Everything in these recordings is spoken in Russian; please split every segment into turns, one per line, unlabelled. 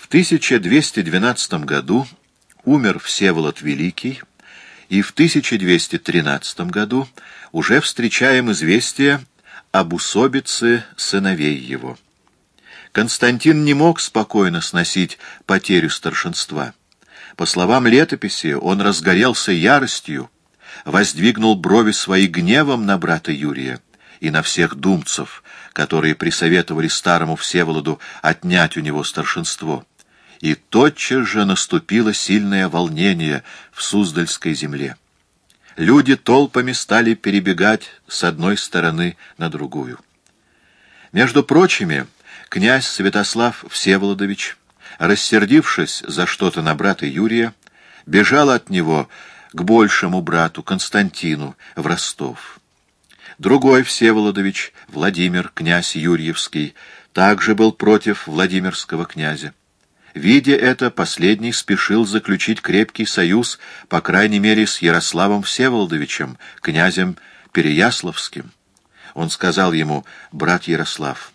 В 1212 году умер Всеволод Великий, и в 1213 году уже встречаем известие об усобице сыновей его. Константин не мог спокойно сносить потерю старшинства. По словам летописи, он разгорелся яростью, воздвигнул брови свои гневом на брата Юрия и на всех думцев, которые присоветовали старому Всеволоду отнять у него старшинство. И тотчас же наступило сильное волнение в Суздальской земле. Люди толпами стали перебегать с одной стороны на другую. Между прочими, князь Святослав Всеволодович, рассердившись за что-то на брата Юрия, бежал от него к большему брату Константину в Ростов. Другой Всеволодович, Владимир, князь Юрьевский, также был против Владимирского князя. Видя это, последний спешил заключить крепкий союз, по крайней мере, с Ярославом Всеволодовичем, князем Переяславским. Он сказал ему, «Брат Ярослав,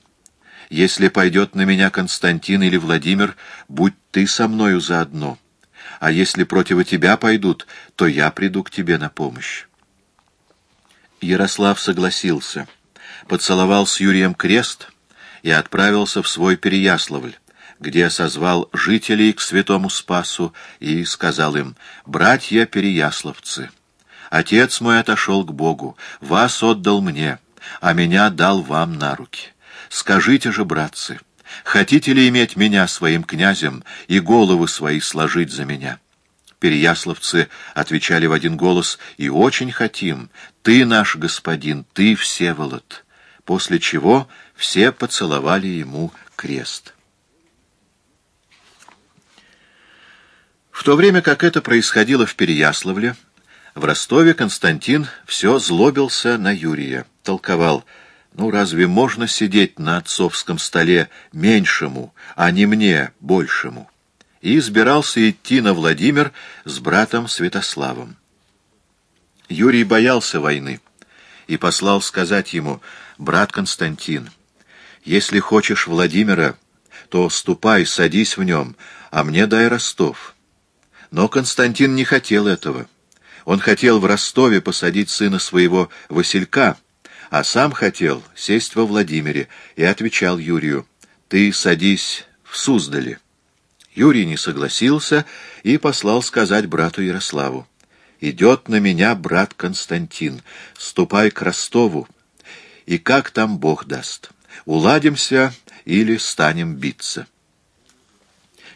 если пойдет на меня Константин или Владимир, будь ты со мною заодно, а если против тебя пойдут, то я приду к тебе на помощь». Ярослав согласился, поцеловал с Юрием крест и отправился в свой Переяславль, где созвал жителей к святому Спасу и сказал им, «Братья переяславцы, отец мой отошел к Богу, вас отдал мне, а меня дал вам на руки. Скажите же, братцы, хотите ли иметь меня своим князем и головы свои сложить за меня?» Переяславцы отвечали в один голос, «И очень хотим, ты наш господин, ты Всеволод». После чего все поцеловали ему крест. То время как это происходило в Переяславле, в Ростове Константин все злобился на Юрия, толковал, ну разве можно сидеть на отцовском столе меньшему, а не мне большему? И избирался идти на Владимир с братом Святославом. Юрий боялся войны и послал сказать ему, «Брат Константин, если хочешь Владимира, то ступай, садись в нем, а мне дай Ростов». Но Константин не хотел этого. Он хотел в Ростове посадить сына своего Василька, а сам хотел сесть во Владимире, и отвечал Юрию, «Ты садись в Суздале». Юрий не согласился и послал сказать брату Ярославу, «Идет на меня брат Константин, ступай к Ростову, и как там Бог даст, уладимся или станем биться».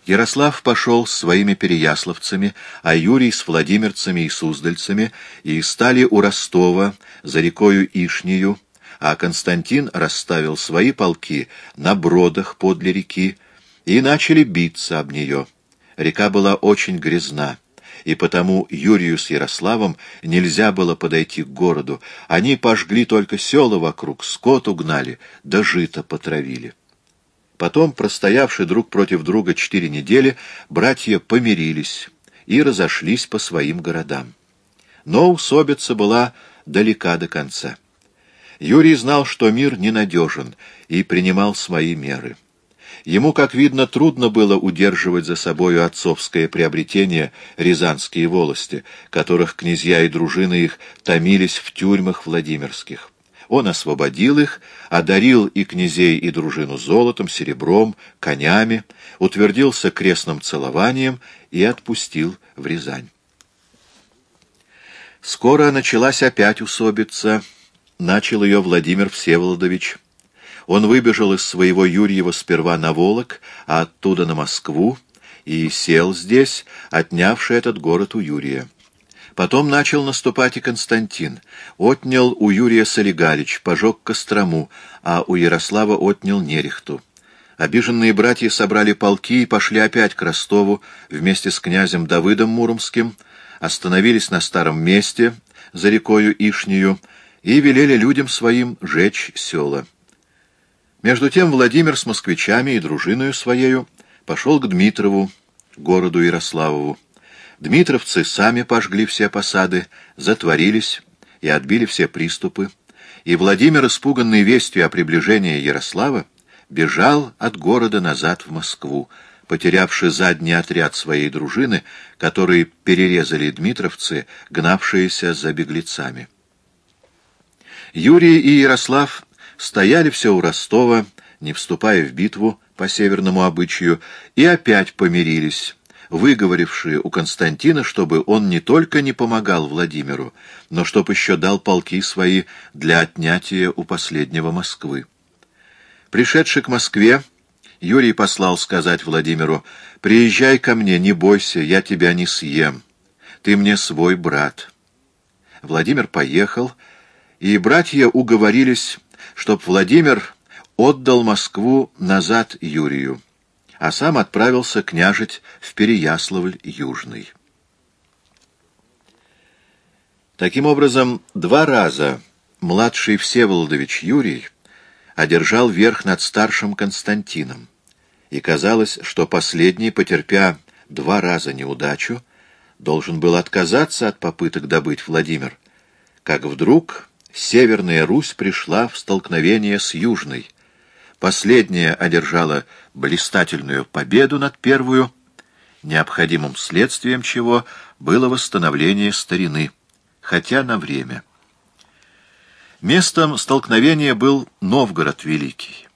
Ярослав пошел с своими переяславцами, а Юрий с владимирцами и суздальцами, и стали у Ростова, за рекою Ишнею, а Константин расставил свои полки на бродах подле реки, и начали биться об нее. Река была очень грязна, и потому Юрию с Ярославом нельзя было подойти к городу. Они пожгли только села вокруг, скот угнали, да жито потравили. Потом, простоявши друг против друга четыре недели, братья помирились и разошлись по своим городам. Но усобица была далека до конца. Юрий знал, что мир ненадежен, и принимал свои меры. Ему, как видно, трудно было удерживать за собою отцовское приобретение Рязанские волости, которых князья и дружины их томились в тюрьмах Владимирских. Он освободил их, одарил и князей, и дружину золотом, серебром, конями, утвердился крестным целованием и отпустил в Рязань. Скоро началась опять усобица. Начал ее Владимир Всеволодович. Он выбежал из своего Юрьева сперва на Волок, а оттуда на Москву, и сел здесь, отнявший этот город у Юрия. Потом начал наступать и Константин. Отнял у Юрия Солигалич, пожег Кострому, а у Ярослава отнял Нерехту. Обиженные братья собрали полки и пошли опять к Ростову вместе с князем Давыдом Муромским, остановились на старом месте, за рекою Ишнею, и велели людям своим жечь села. Между тем Владимир с москвичами и дружиною своею пошел к Дмитрову, городу Ярославову. Дмитровцы сами пожгли все посады, затворились и отбили все приступы, и Владимир, испуганный вестью о приближении Ярослава, бежал от города назад в Москву, потерявший задний отряд своей дружины, который перерезали дмитровцы, гнавшиеся за беглецами. Юрий и Ярослав стояли все у Ростова, не вступая в битву по северному обычаю, и опять помирились, выговорившие у Константина, чтобы он не только не помогал Владимиру, но чтоб еще дал полки свои для отнятия у последнего Москвы. Пришедший к Москве, Юрий послал сказать Владимиру, «Приезжай ко мне, не бойся, я тебя не съем. Ты мне свой брат». Владимир поехал, и братья уговорились, чтоб Владимир отдал Москву назад Юрию а сам отправился княжить в Переяславль-Южный. Таким образом, два раза младший Всеволодович Юрий одержал верх над старшим Константином, и казалось, что последний, потерпя два раза неудачу, должен был отказаться от попыток добыть Владимир, как вдруг Северная Русь пришла в столкновение с Южной, Последняя одержала блистательную победу над первую, необходимым следствием чего было восстановление старины, хотя на время. Местом столкновения был Новгород Великий.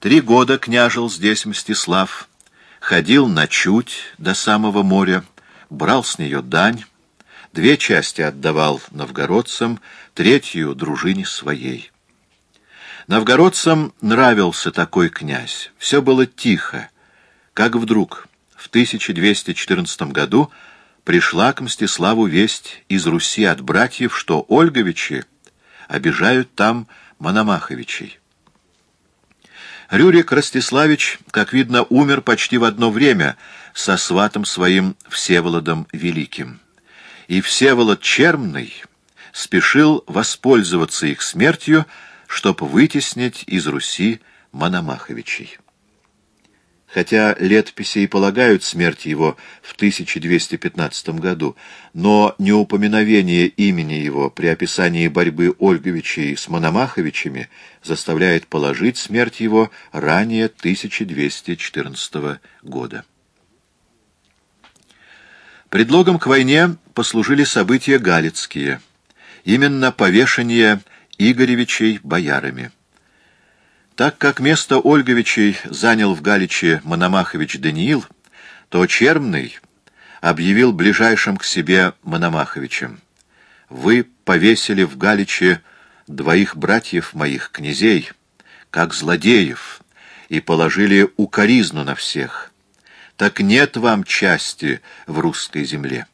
Три года княжил здесь Мстислав, ходил на Чуть до самого моря, брал с нее дань, две части отдавал новгородцам, третью — дружине своей. Новгородцам нравился такой князь. Все было тихо, как вдруг в 1214 году пришла к Мстиславу весть из Руси от братьев, что Ольговичи обижают там Мономаховичей. Рюрик Ростиславич, как видно, умер почти в одно время со сватом своим Всеволодом Великим. И Всеволод Чермный спешил воспользоваться их смертью, чтоб вытеснить из Руси Мономаховичей. Хотя летописи и полагают смерть его в 1215 году, но неупоминовение имени его при описании борьбы Ольговичей с Мономаховичами заставляет положить смерть его ранее 1214 года. Предлогом к войне послужили события галицкие. Именно повешение Игоревичей боярами. Так как место Ольговичей занял в Галиче Мономахович Даниил, то Чермный объявил ближайшим к себе Мономаховичем. «Вы повесили в Галиче двоих братьев моих, князей, как злодеев, и положили укоризну на всех. Так нет вам части в русской земле».